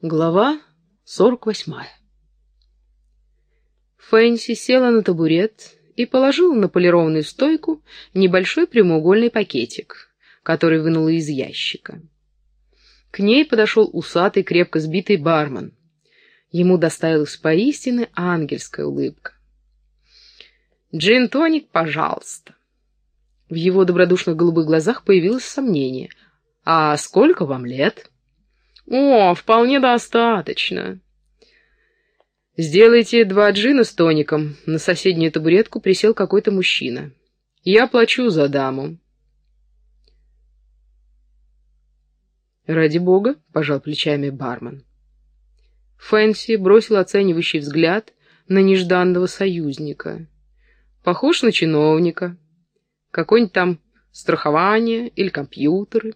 Глава 48 Фэнси села на табурет и положила на полированную стойку небольшой прямоугольный пакетик, который вынула из ящика. К ней подошел усатый, крепко сбитый бармен. Ему доставилась поистине ангельская улыбка. «Джин-тоник, пожалуйста». В его добродушных голубых глазах появилось сомнение. «А сколько вам лет?» «О, вполне достаточно». «Сделайте два джина с тоником». На соседнюю табуретку присел какой-то мужчина. «Я плачу за даму». «Ради бога», — пожал плечами бармен. Фэнси бросил оценивающий взгляд на нежданного союзника. «Похож на чиновника. Какое-нибудь там страхование или компьютеры.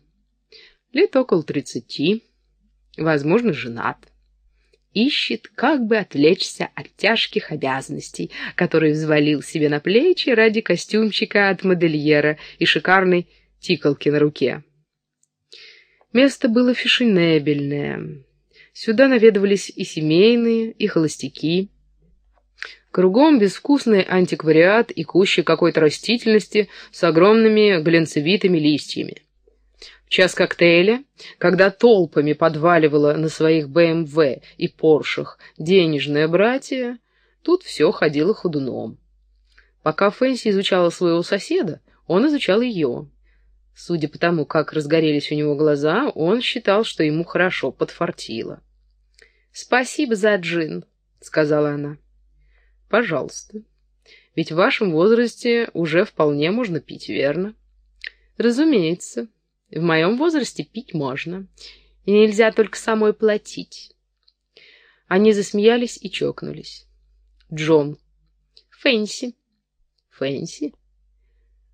Лет около тридцати» возможно, женат. Ищет, как бы отвлечься от тяжких обязанностей, которые взвалил себе на плечи ради костюмчика от модельера и шикарной тиколки на руке. Место было фешенебельное. Сюда наведывались и семейные, и холостяки. Кругом безвкусный антиквариат и кущи какой-то растительности с огромными глянцевитыми листьями час коктейля, когда толпами подваливало на своих БМВ и Поршах денежное братья, тут все ходило ходуном. Пока Фэнси изучала своего соседа, он изучал ее. Судя по тому, как разгорелись у него глаза, он считал, что ему хорошо подфартило. «Спасибо за джин», — сказала она. «Пожалуйста. Ведь в вашем возрасте уже вполне можно пить, верно?» «Разумеется», в моем возрасте пить можно, и нельзя только самой платить. Они засмеялись и чокнулись. Джон. Фэнси. Фэнси?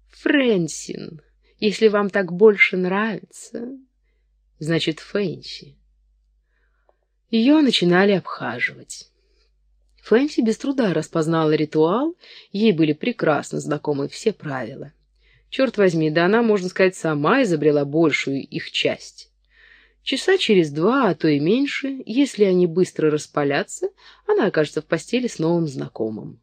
Фрэнсин. Если вам так больше нравится, значит, Фэнси. Ее начинали обхаживать. Фэнси без труда распознала ритуал, ей были прекрасно знакомы все правила. Черт возьми, да она, можно сказать, сама изобрела большую их часть. Часа через два, а то и меньше, если они быстро распалятся, она окажется в постели с новым знакомым.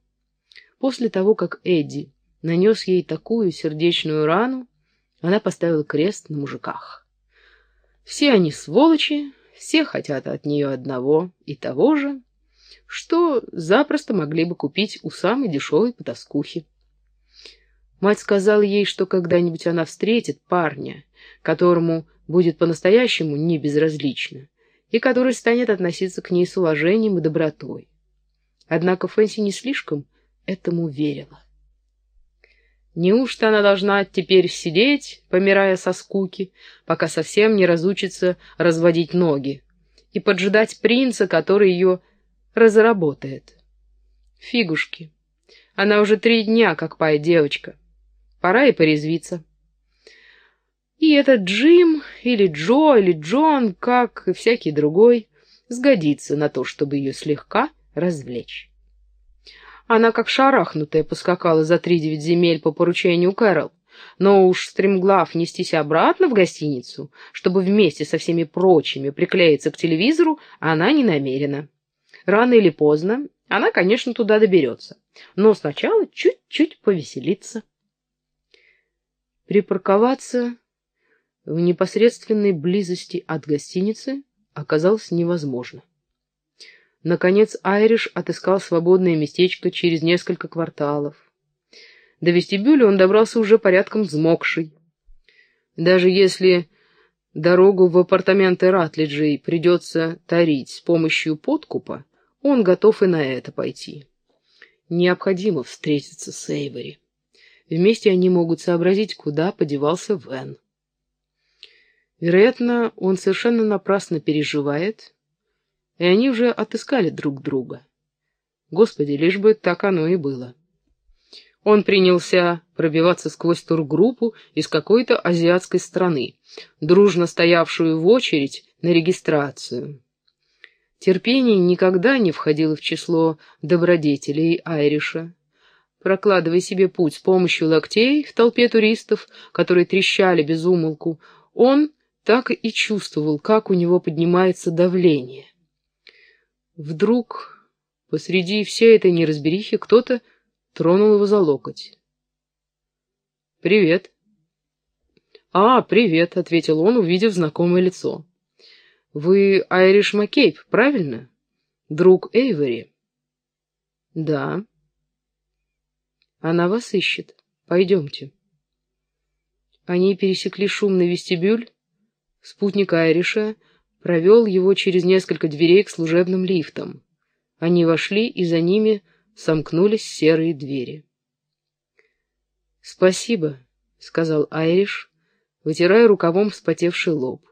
После того, как Эдди нанес ей такую сердечную рану, она поставила крест на мужиках. Все они сволочи, все хотят от нее одного и того же, что запросто могли бы купить у самой дешевой потаскухи. Мать сказала ей, что когда-нибудь она встретит парня, которому будет по-настоящему не безразлично, и который станет относиться к ней с уважением и добротой. Однако Фэнси не слишком этому верила. Неужто она должна теперь сидеть, помирая со скуки, пока совсем не разучится разводить ноги, и поджидать принца, который ее разработает? Фигушки. Она уже три дня как пая девочка. Пора и порезвиться. И этот Джим, или Джо, или Джон, как и всякий другой, сгодится на то, чтобы ее слегка развлечь. Она, как шарахнутая, поскакала за три девять земель по поручению Кэрол, но уж стремглав нестись обратно в гостиницу, чтобы вместе со всеми прочими приклеиться к телевизору, она не намерена. Рано или поздно она, конечно, туда доберется, но сначала чуть-чуть повеселиться. Припарковаться в непосредственной близости от гостиницы оказалось невозможно. Наконец Айриш отыскал свободное местечко через несколько кварталов. До вестибюля он добрался уже порядком взмокший. Даже если дорогу в апартаменты Ратлиджей придется тарить с помощью подкупа, он готов и на это пойти. Необходимо встретиться с Эйвори. Вместе они могут сообразить, куда подевался Вен. Вероятно, он совершенно напрасно переживает, и они уже отыскали друг друга. Господи, лишь бы так оно и было. Он принялся пробиваться сквозь тургруппу из какой-то азиатской страны, дружно стоявшую в очередь на регистрацию. Терпение никогда не входило в число добродетелей Айриша прокладывая себе путь с помощью локтей в толпе туристов, которые трещали без умолку, он так и чувствовал, как у него поднимается давление. Вдруг посреди всей этой неразберихи кто-то тронул его за локоть. «Привет». «А, привет», — ответил он, увидев знакомое лицо. «Вы Айриш Маккейб, правильно? Друг Эйвери?» «Да». «Она вас ищет. Пойдемте». Они пересекли шумный вестибюль. Спутник Айриша провел его через несколько дверей к служебным лифтам. Они вошли, и за ними сомкнулись серые двери. «Спасибо», — сказал Айриш, вытирая рукавом вспотевший лоб.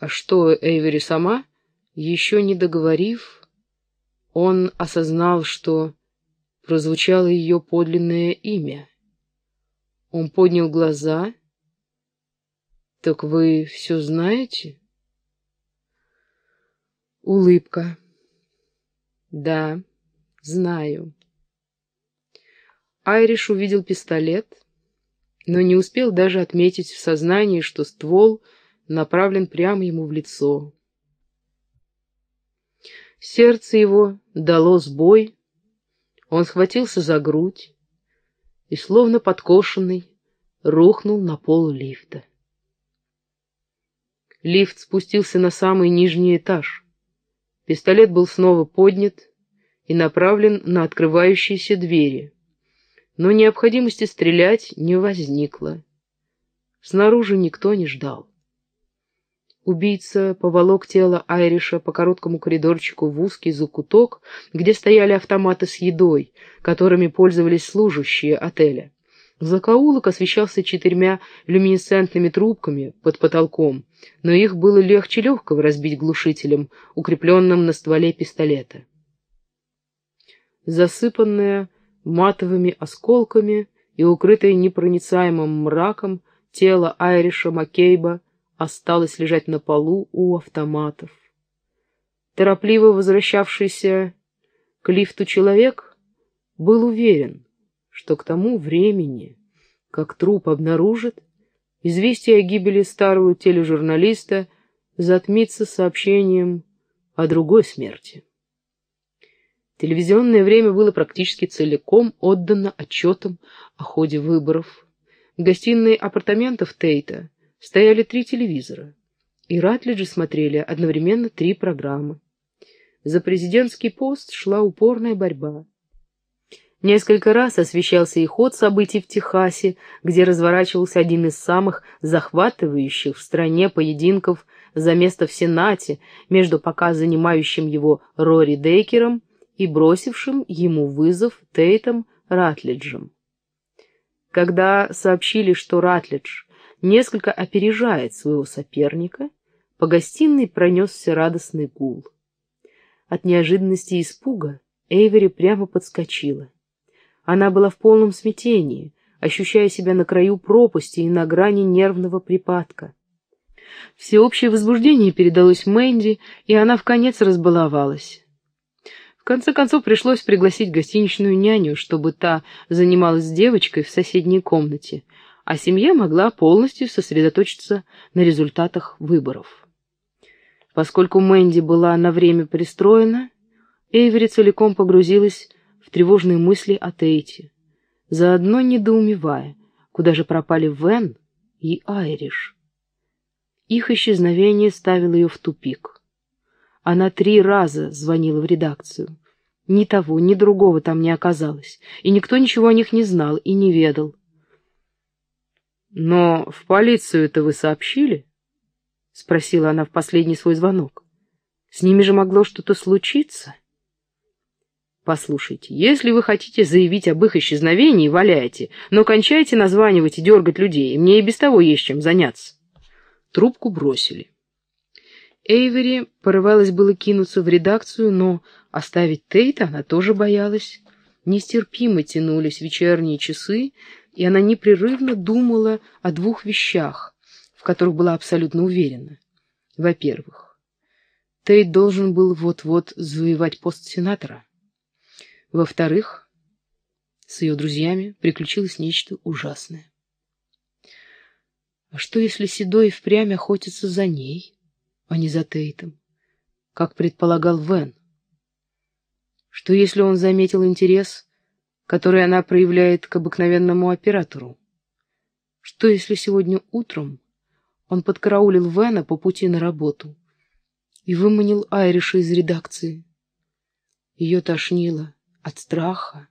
А что Эйвери сама, еще не договорив, он осознал, что прозвучало ее подлинное имя. Он поднял глаза. «Так вы все знаете?» Улыбка. «Да, знаю». Айриш увидел пистолет, но не успел даже отметить в сознании, что ствол направлен прямо ему в лицо. Сердце его дало сбой, он схватился за грудь и, словно подкошенный, рухнул на пол лифта. Лифт спустился на самый нижний этаж. Пистолет был снова поднят и направлен на открывающиеся двери но необходимости стрелять не возникло. Снаружи никто не ждал. Убийца поволок тело Айриша по короткому коридорчику в узкий закуток, где стояли автоматы с едой, которыми пользовались служащие отеля. Закоулок освещался четырьмя люминесцентными трубками под потолком, но их было легче легкого разбить глушителем, укрепленным на стволе пистолета. Засыпанная матовыми осколками и укрытое непроницаемым мраком, тело Айриша Маккейба осталось лежать на полу у автоматов. Торопливо возвращавшийся к лифту человек был уверен, что к тому времени, как труп обнаружит, известие о гибели старого тележурналиста затмится сообщением о другой смерти. Телевизионное время было практически целиком отдано отчетам о ходе выборов. В гостиной апартаментов Тейта стояли три телевизора, и Ратлиджи смотрели одновременно три программы. За президентский пост шла упорная борьба. Несколько раз освещался и ход событий в Техасе, где разворачивался один из самых захватывающих в стране поединков за место в Сенате между пока занимающим его Рори Дейкером и бросившим ему вызов Тейтом Ратлиджем. Когда сообщили, что Ратлидж несколько опережает своего соперника, по гостиной пронесся радостный гул. От неожиданности и испуга Эйвери прямо подскочила. Она была в полном смятении, ощущая себя на краю пропасти и на грани нервного припадка. Всеобщее возбуждение передалось Мэнди, и она вконец разбаловалась. В конце концов пришлось пригласить гостиничную няню, чтобы та занималась девочкой в соседней комнате, а семья могла полностью сосредоточиться на результатах выборов. Поскольку Мэнди была на время пристроена, Эйвери целиком погрузилась в тревожные мысли о Тейте, заодно недоумевая, куда же пропали Вен и Айриш. Их исчезновение ставило ее в тупик. Она три раза звонила в редакцию. Ни того, ни другого там не оказалось, и никто ничего о них не знал и не ведал. «Но в полицию это вы сообщили?» — спросила она в последний свой звонок. «С ними же могло что-то случиться?» «Послушайте, если вы хотите заявить об их исчезновении, валяйте, но кончайте названивать и дергать людей, мне и без того есть чем заняться». Трубку бросили. Эйвери порывалась было кинуться в редакцию, но оставить Тейта она тоже боялась. Нестерпимо тянулись вечерние часы, и она непрерывно думала о двух вещах, в которых была абсолютно уверена. Во-первых, Тейт должен был вот-вот завоевать пост сенатора. Во-вторых, с ее друзьями приключилось нечто ужасное. А что, если Седой впрямь охотится за ней? а не за Тейтом, как предполагал Вен. Что если он заметил интерес, который она проявляет к обыкновенному оператору? Что если сегодня утром он подкараулил Вена по пути на работу и выманил Айриша из редакции? Ее тошнило от страха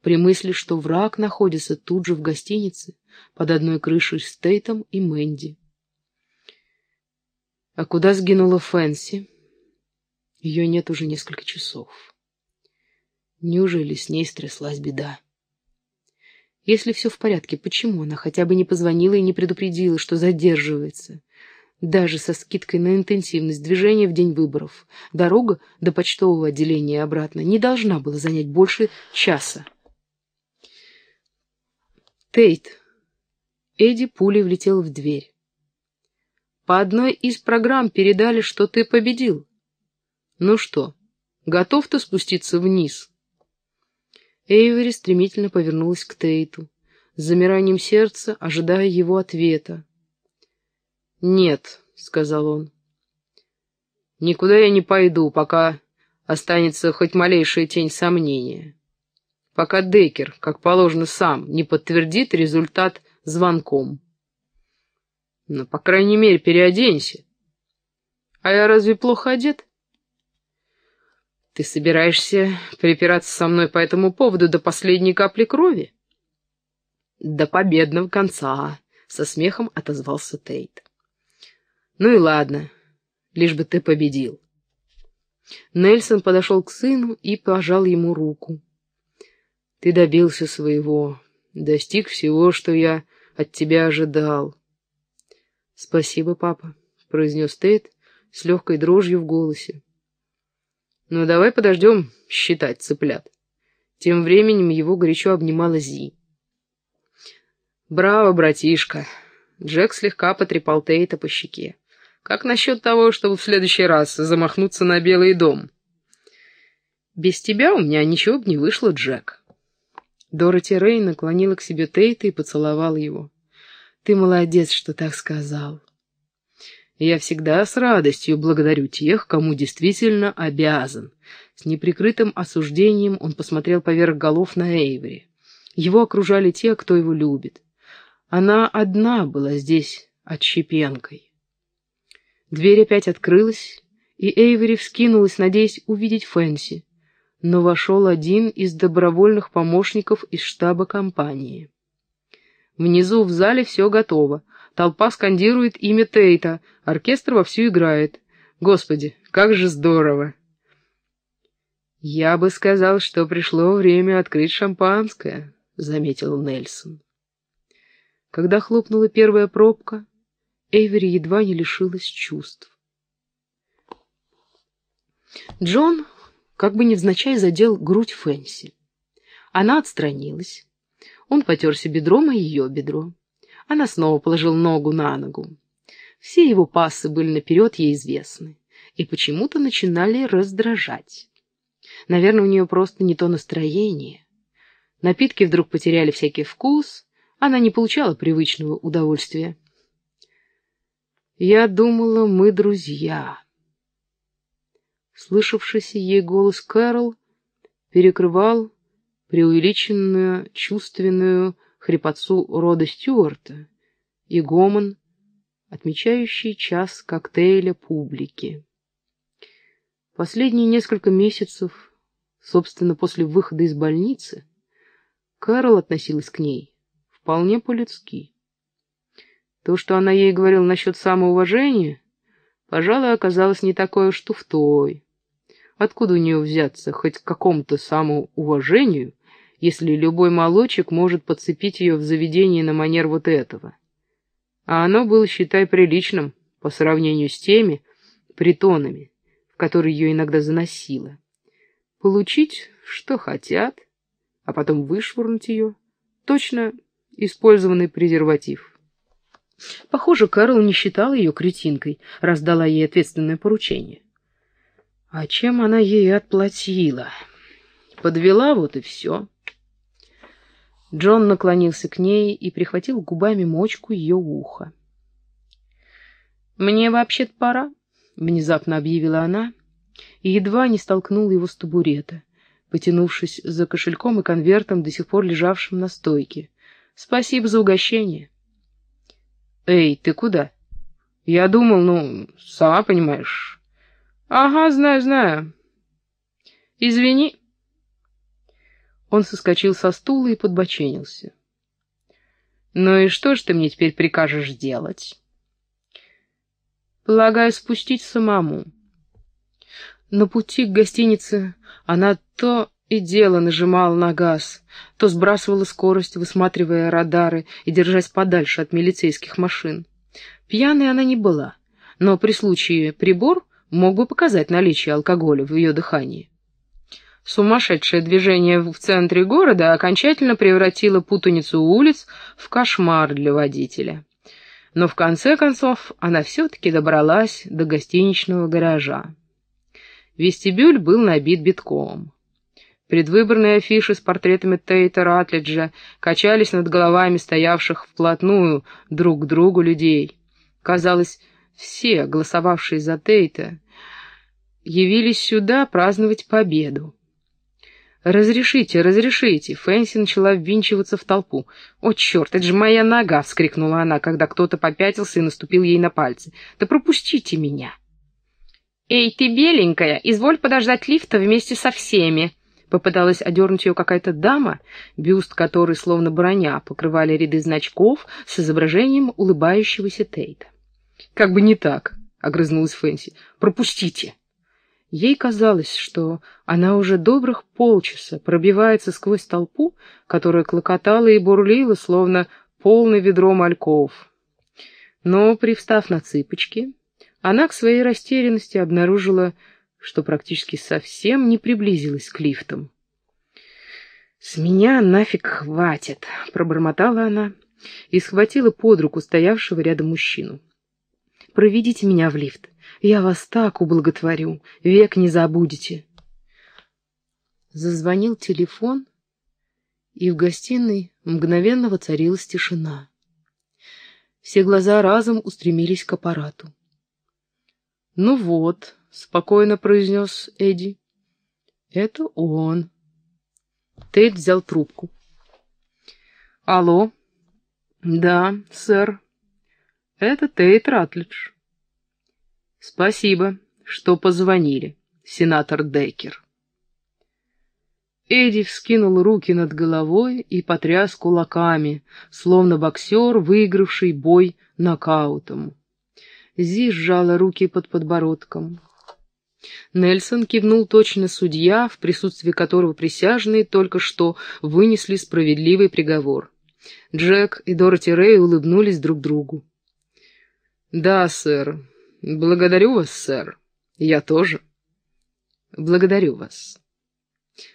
при мысли, что враг находится тут же в гостинице под одной крышей с Тейтом и Мэнди. А куда сгинула Фэнси? Ее нет уже несколько часов. Неужели с ней стряслась беда? Если все в порядке, почему она хотя бы не позвонила и не предупредила, что задерживается? Даже со скидкой на интенсивность движения в день выборов. Дорога до почтового отделения и обратно не должна была занять больше часа. Тейт. Эдди пулей влетел в дверь. По одной из программ передали, что ты победил. Ну что, готов ты спуститься вниз? Эйвери стремительно повернулась к Тейту, с замиранием сердца, ожидая его ответа. «Нет», — сказал он, — «никуда я не пойду, пока останется хоть малейшая тень сомнения. Пока Декер, как положено сам, не подтвердит результат звонком. Но, ну, по крайней мере, переоденься. А я разве плохо одет?» Ты собираешься припираться со мной по этому поводу до последней капли крови? До победного конца, со смехом отозвался Тейт. Ну и ладно, лишь бы ты победил. Нельсон подошел к сыну и пожал ему руку. Ты добился своего, достиг всего, что я от тебя ожидал. Спасибо, папа, произнес Тейт с легкой дрожью в голосе. Ну, давай подождем считать цыплят. Тем временем его горячо обнимала Зи. «Браво, братишка!» Джек слегка потрепал Тейта по щеке. «Как насчет того, чтобы в следующий раз замахнуться на Белый дом?» «Без тебя у меня ничего бы не вышло, Джек». Дороти Рей наклонила к себе Тейта и поцеловала его. «Ты молодец, что так сказал. Я всегда с радостью благодарю тех, кому действительно обязан. С неприкрытым осуждением он посмотрел поверх голов на Эйвери. Его окружали те, кто его любит. Она одна была здесь отщепенкой. Дверь опять открылась, и Эйвери вскинулась, надеясь увидеть Фэнси. Но вошел один из добровольных помощников из штаба компании. Внизу в зале все готово. Толпа скандирует имя Тейта, оркестр вовсю играет. Господи, как же здорово! «Я бы сказал, что пришло время открыть шампанское», — заметил Нельсон. Когда хлопнула первая пробка, Эйвери едва не лишилась чувств. Джон как бы невзначай задел грудь Фэнси. Она отстранилась. Он потерся бедром о ее бедро. Она снова положила ногу на ногу. Все его пассы были наперед ей известны и почему-то начинали раздражать. Наверное, у нее просто не то настроение. Напитки вдруг потеряли всякий вкус, она не получала привычного удовольствия. «Я думала, мы друзья». Слышавшийся ей голос Кэрол перекрывал преувеличенную чувственную хрипотцу рода Стюарта и гомон, отмечающий час коктейля публики. Последние несколько месяцев, собственно, после выхода из больницы, Кэрол относилась к ней вполне по-людски. То, что она ей говорила насчет самоуважения, пожалуй, оказалось не такой уж туфтой. Откуда у нее взяться хоть какому-то самоуважению, если любой молочек может подцепить ее в заведении на манер вот этого. А оно было, считай, приличным по сравнению с теми притонами, в которые ее иногда заносило. Получить, что хотят, а потом вышвырнуть ее. Точно использованный презерватив. Похоже, Кэрол не считал ее кретинкой, раз дала ей ответственное поручение. А чем она ей отплатила? Подвела, вот и все. Джон наклонился к ней и прихватил губами мочку ее уха. «Мне вообще-то пора», — внезапно объявила она, и едва не столкнула его с табурета. потянувшись за кошельком и конвертом, до сих пор лежавшим на стойке. «Спасибо за угощение». «Эй, ты куда?» «Я думал, ну, сама понимаешь». «Ага, знаю, знаю». «Извини». Он соскочил со стула и подбоченился. «Ну и что ж ты мне теперь прикажешь делать?» «Полагаю, спустить самому». На пути к гостинице она то и дело нажимала на газ, то сбрасывала скорость, высматривая радары и держась подальше от милицейских машин. Пьяной она не была, но при случае прибор мог бы показать наличие алкоголя в ее дыхании. Сумасшедшее движение в центре города окончательно превратило путаницу улиц в кошмар для водителя. Но в конце концов она все-таки добралась до гостиничного гаража. Вестибюль был набит битком. Предвыборные афиши с портретами Тейта Ратлиджа качались над головами стоявших вплотную друг к другу людей. Казалось, все, голосовавшие за Тейта, явились сюда праздновать победу. «Разрешите, разрешите!» Фэнси начала ввинчиваться в толпу. «О, черт, это же моя нога!» — вскрикнула она, когда кто-то попятился и наступил ей на пальцы. «Да пропустите меня!» «Эй, ты беленькая, изволь подождать лифта вместе со всеми!» Попыталась одернуть ее какая-то дама, бюст которой, словно броня, покрывали ряды значков с изображением улыбающегося Тейта. «Как бы не так!» — огрызнулась Фэнси. «Пропустите!» Ей казалось, что она уже добрых полчаса пробивается сквозь толпу, которая клокотала и бурлила, словно полное ведро мальков. Но, привстав на цыпочки, она к своей растерянности обнаружила, что практически совсем не приблизилась к лифтам. «С меня нафиг хватит!» — пробормотала она и схватила под руку стоявшего рядом мужчину. «Проведите меня в лифт. Я вас так ублаготворю, век не забудете». Зазвонил телефон, и в гостиной мгновенно воцарилась тишина. Все глаза разом устремились к аппарату. «Ну вот», — спокойно произнес Эдди. «Это он». Тейт взял трубку. «Алло?» «Да, сэр. Это Тейт Ратлидж». «Спасибо, что позвонили, сенатор Деккер». Эдди вскинул руки над головой и потряс кулаками, словно боксер, выигравший бой нокаутом. Зи сжала руки под подбородком. Нельсон кивнул точно судья, в присутствии которого присяжные только что вынесли справедливый приговор. Джек и Дороти Рэй улыбнулись друг другу. «Да, сэр. Благодарю вас, сэр. Я тоже. Благодарю вас.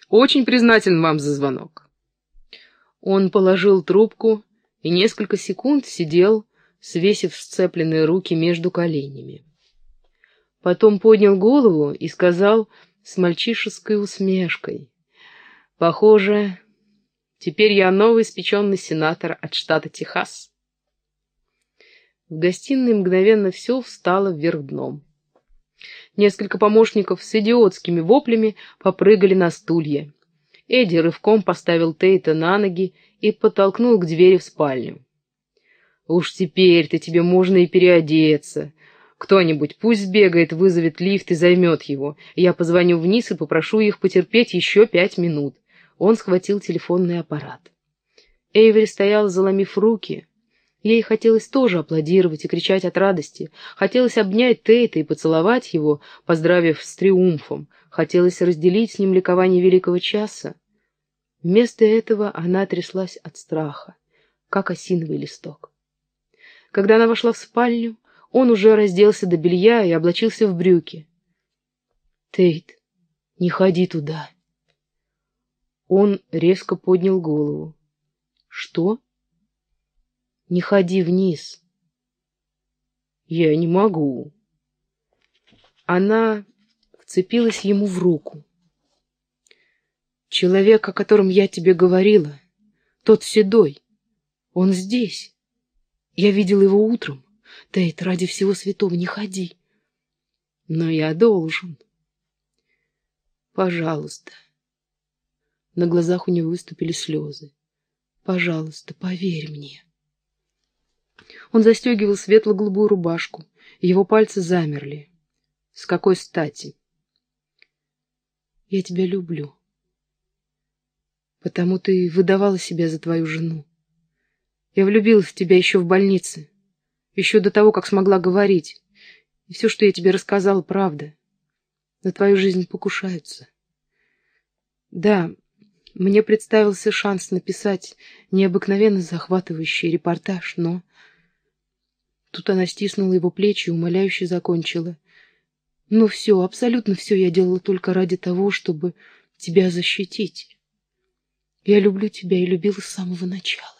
Очень признателен вам за звонок». Он положил трубку и несколько секунд сидел, свесив сцепленные руки между коленями. Потом поднял голову и сказал с мальчишеской усмешкой. «Похоже, теперь я новый испеченный сенатор от штата Техас». В гостиной мгновенно все встало вверх дном. Несколько помощников с идиотскими воплями попрыгали на стулья. Эдди рывком поставил Тейта на ноги и подтолкнул к двери в спальню. Уж теперь-то тебе можно и переодеться. Кто-нибудь пусть сбегает, вызовет лифт и займет его. Я позвоню вниз и попрошу их потерпеть еще пять минут. Он схватил телефонный аппарат. Эйвери стояла, заломив руки. Ей хотелось тоже аплодировать и кричать от радости. Хотелось обнять Тейта и поцеловать его, поздравив с триумфом. Хотелось разделить с ним ликование великого часа. Вместо этого она тряслась от страха, как осиновый листок. Когда она вошла в спальню, он уже разделся до белья и облачился в брюки. «Тейт, не ходи туда!» Он резко поднял голову. «Что?» «Не ходи вниз!» «Я не могу!» Она вцепилась ему в руку. «Человек, о котором я тебе говорила, тот седой, он здесь!» Я видел его утром. Тейт, ради всего святого, не ходи. Но я должен. Пожалуйста, На глазах у него выступили слезы. «Пожалуйста, поверь мне». Он застегивал светло-голубую рубашку. Его пальцы замерли. С какой стати? Я тебя люблю. Потому ты выдавала себя за твою жену. Я влюбилась в тебя еще в больнице. Еще до того, как смогла говорить. И все, что я тебе рассказала, правда. На твою жизнь покушаются. Да, мне представился шанс написать необыкновенно захватывающий репортаж, но... Тут она стиснула его плечи и умоляюще закончила. «Ну все, абсолютно все я делала только ради того, чтобы тебя защитить. Я люблю тебя и любила с самого начала».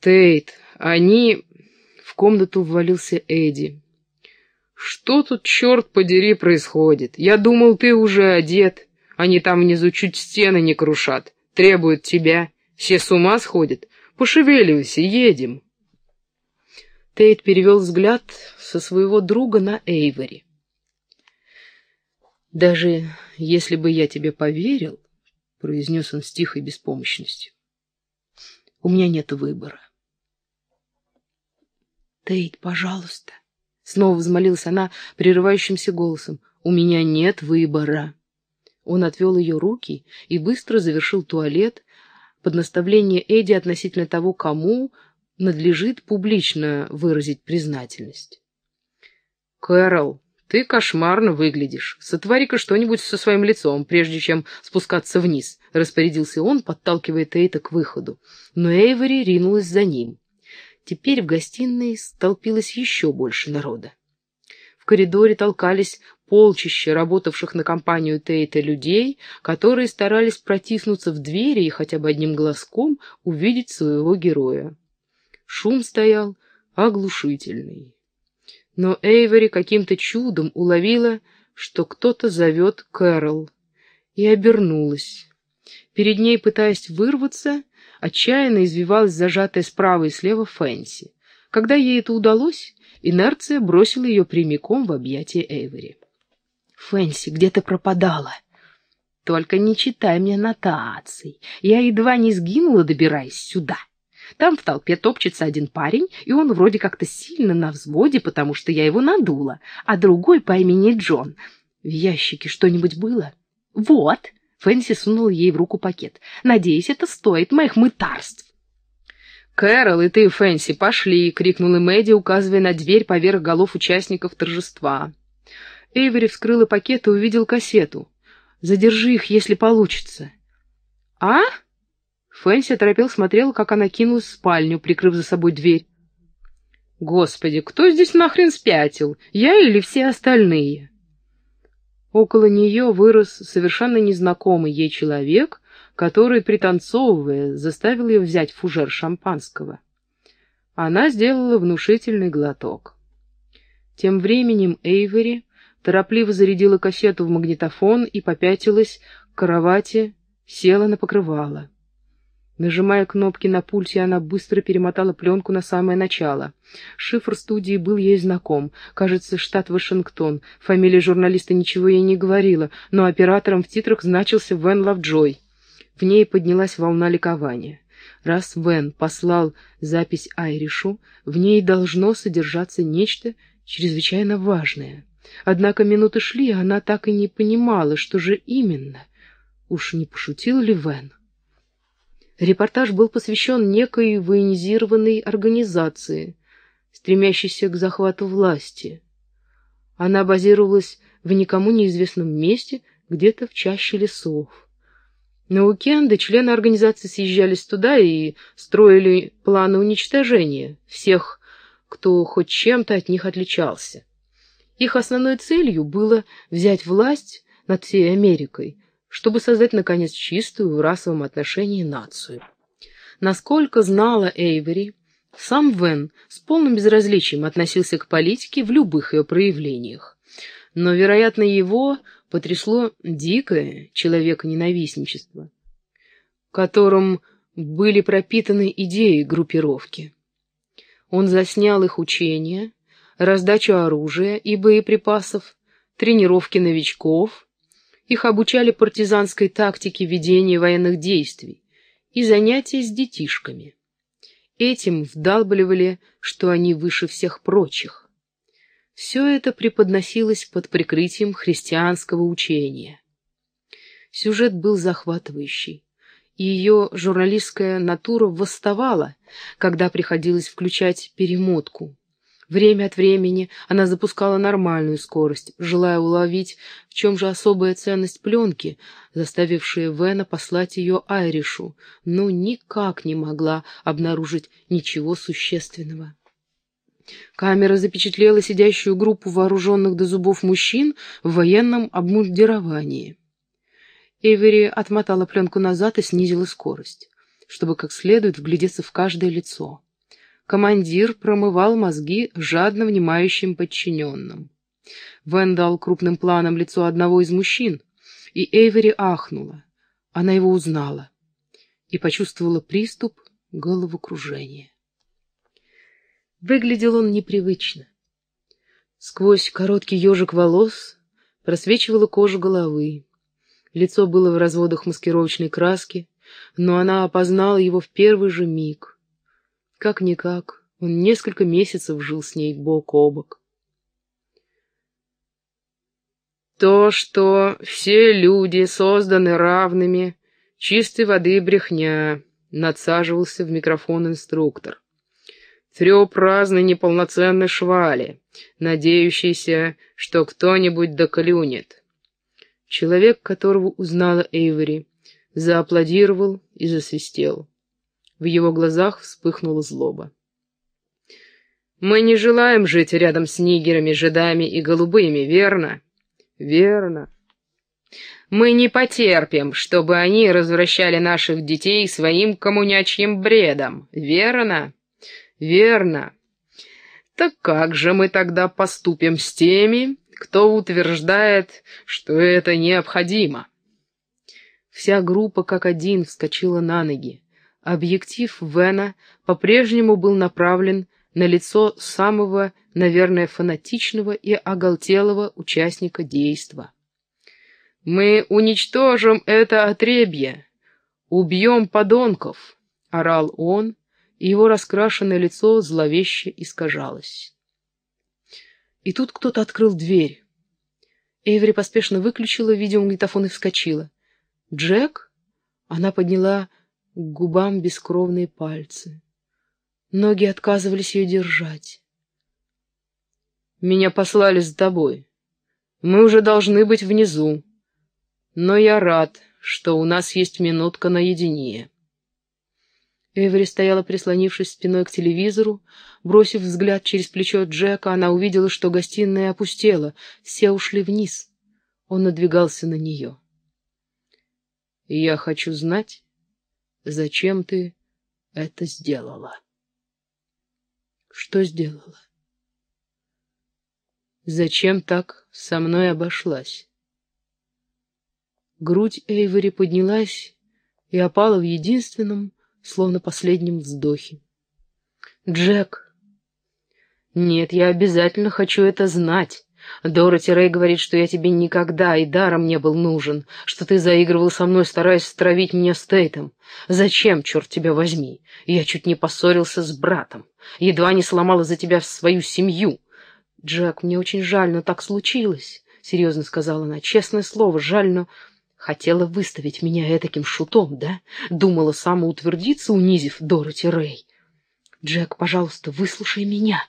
«Тейт, они...» В комнату ввалился Эдди. «Что тут, черт подери, происходит? Я думал, ты уже одет. Они там внизу чуть стены не крушат. Требуют тебя. Все с ума сходят. Пошевеливайся, едем». Тейт перевел взгляд со своего друга на Эйвори. «Даже если бы я тебе поверил, — произнес он с тихой беспомощностью, — у меня нет выбора». «Тейт, пожалуйста!» — снова взмолилась она прерывающимся голосом. «У меня нет выбора!» Он отвел ее руки и быстро завершил туалет под наставление Эдди относительно того, кому надлежит публично выразить признательность. «Кэрол, ты кошмарно выглядишь. Сотвори-ка что-нибудь со своим лицом, прежде чем спускаться вниз», — распорядился он, подталкивая Тейта к выходу. Но Эйвори ринулась за ним. Теперь в гостиной столпилось еще больше народа. В коридоре толкались полчища работавших на компанию Тейта людей, которые старались протиснуться в двери и хотя бы одним глазком увидеть своего героя. Шум стоял оглушительный. Но Эйвори каким-то чудом уловила, что кто-то зовет Кэрол, и обернулась. Перед ней, пытаясь вырваться, отчаянно извивалась зажатая справа и слева Фэнси. Когда ей это удалось, инерция бросила ее прямиком в объятия Эйвори. «Фэнси, где ты пропадала?» «Только не читай мне нотаций. Я едва не сгинула, добираясь сюда». Там в толпе топчется один парень, и он вроде как-то сильно на взводе, потому что я его надула, а другой по имени Джон. В ящике что-нибудь было? Вот. Фэнси сунула ей в руку пакет. Надеюсь, это стоит моих мытарств. «Кэрол и ты, Фэнси, пошли!» — крикнула Мэдди, указывая на дверь поверх голов участников торжества. Эйвери вскрыла пакет и увидел кассету. «Задержи их, если получится». «А?» Фэнси оторопел смотрел, как она кинулась в спальню, прикрыв за собой дверь. «Господи, кто здесь нахрен спятил? Я или все остальные?» Около нее вырос совершенно незнакомый ей человек, который, пританцовывая, заставил ее взять фужер шампанского. Она сделала внушительный глоток. Тем временем Эйвери торопливо зарядила кассету в магнитофон и попятилась к кровати, села на покрывало. Нажимая кнопки на пульте, она быстро перемотала пленку на самое начало. Шифр студии был ей знаком. Кажется, штат Вашингтон. Фамилия журналиста ничего ей не говорила, но оператором в титрах значился Вен Лавджой. В ней поднялась волна ликования. Раз Вен послал запись Айришу, в ней должно содержаться нечто чрезвычайно важное. Однако минуты шли, а она так и не понимала, что же именно. Уж не пошутил ли Вен? Репортаж был посвящен некой военизированной организации, стремящейся к захвату власти. Она базировалась в никому неизвестном месте, где-то в чаще лесов. На уикенды члены организации съезжались туда и строили планы уничтожения всех, кто хоть чем-то от них отличался. Их основной целью было взять власть над всей Америкой, чтобы создать, наконец, чистую в расовом отношении нацию. Насколько знала Эйвери, сам Вен с полным безразличием относился к политике в любых ее проявлениях. Но, вероятно, его потрясло дикое человеконенавистничество, которым были пропитаны идеи группировки. Он заснял их учения, раздачу оружия и боеприпасов, тренировки новичков Их обучали партизанской тактике ведения военных действий и занятия с детишками. Этим вдалбливали, что они выше всех прочих. Все это преподносилось под прикрытием христианского учения. Сюжет был захватывающий, и ее журналистская натура восставала, когда приходилось включать перемотку. Время от времени она запускала нормальную скорость, желая уловить, в чем же особая ценность пленки, заставившая Вена послать ее Айришу, но никак не могла обнаружить ничего существенного. Камера запечатлела сидящую группу вооруженных до зубов мужчин в военном обмундировании. Эвери отмотала пленку назад и снизила скорость, чтобы как следует вглядеться в каждое лицо командир промывал мозги жадно внимающим подчиненным. Вен дал крупным планом лицо одного из мужчин, и Эйвери ахнула. Она его узнала и почувствовала приступ головокружения. Выглядел он непривычно. Сквозь короткий ежик волос просвечивала кожа головы. Лицо было в разводах маскировочной краски, но она опознала его в первый же миг — как-никак, он несколько месяцев жил с ней бок о бок. То, что все люди созданы равными, чистой воды брехня, надсаживался в микрофон инструктор. Треп праздной неполноценной швали, надеющийся, что кто-нибудь доклюнет. Человек, которого узнала Эйвори, зааплодировал и засвистел. В его глазах вспыхнула злоба. «Мы не желаем жить рядом с нигерами, жидами и голубыми, верно?» «Верно. Мы не потерпим, чтобы они развращали наших детей своим коммунячьим бредом, верно?» «Верно. Так как же мы тогда поступим с теми, кто утверждает, что это необходимо?» Вся группа как один вскочила на ноги. Объектив Вена по-прежнему был направлен на лицо самого, наверное, фанатичного и оголтелого участника действа. «Мы уничтожим это отребье! Убьем подонков!» — орал он, и его раскрашенное лицо зловеще искажалось. И тут кто-то открыл дверь. Эйвери поспешно выключила видеомагнитофон и вскочила. «Джек?» Она подняла к губам бескровные пальцы. Ноги отказывались ее держать. «Меня послали за тобой. Мы уже должны быть внизу. Но я рад, что у нас есть минутка наедине». Эвери стояла, прислонившись спиной к телевизору. Бросив взгляд через плечо Джека, она увидела, что гостиная опустела, все ушли вниз. Он надвигался на нее. «Я хочу знать, Зачем ты это сделала? Что сделала? Зачем так со мной обошлась? Грудь Эйвори поднялась и опала в единственном, словно последнем вздохе. «Джек!» «Нет, я обязательно хочу это знать. Дороти Рэй говорит, что я тебе никогда и даром не был нужен, что ты заигрывал со мной, стараясь стравить меня с Тейтом. Зачем, черт тебя возьми? Я чуть не поссорился с братом, едва не сломал из-за тебя свою семью. Джек, мне очень жаль, но так случилось, — серьезно сказала она. Честное слово, жаль, но... Хотела выставить меня этаким шутом, да? Думала самоутвердиться, унизив Дороти Рэй. Джек, пожалуйста, выслушай меня.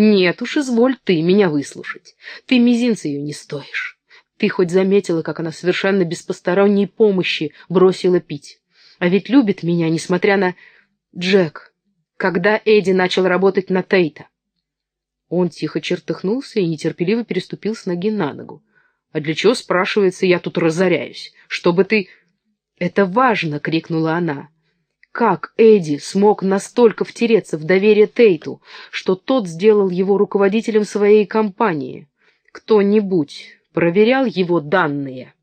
Нет уж, изволь ты меня выслушать. Ты мизинца ее не стоишь. Ты хоть заметила, как она совершенно без посторонней помощи бросила пить. А ведь любит меня, несмотря на... Джек, когда Эдди начал работать на Тейта. Он тихо чертыхнулся и нетерпеливо переступил с ноги на ногу. «А для чего, спрашивается, я тут разоряюсь? Чтобы ты...» «Это важно!» — крикнула она. Как Эдди смог настолько втереться в доверие Тейту, что тот сделал его руководителем своей компании? Кто-нибудь проверял его данные?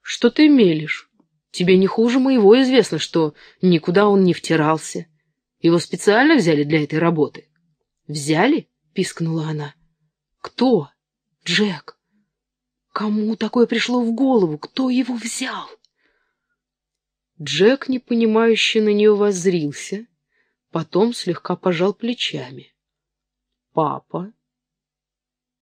Что ты мелешь? Тебе не хуже моего известно, что никуда он не втирался. Его специально взяли для этой работы. Взяли? Пискнула она. Кто? Джек. Кому такое пришло в голову? Кто его взял? Джек, непонимающе на нее воззрился, потом слегка пожал плечами. Папа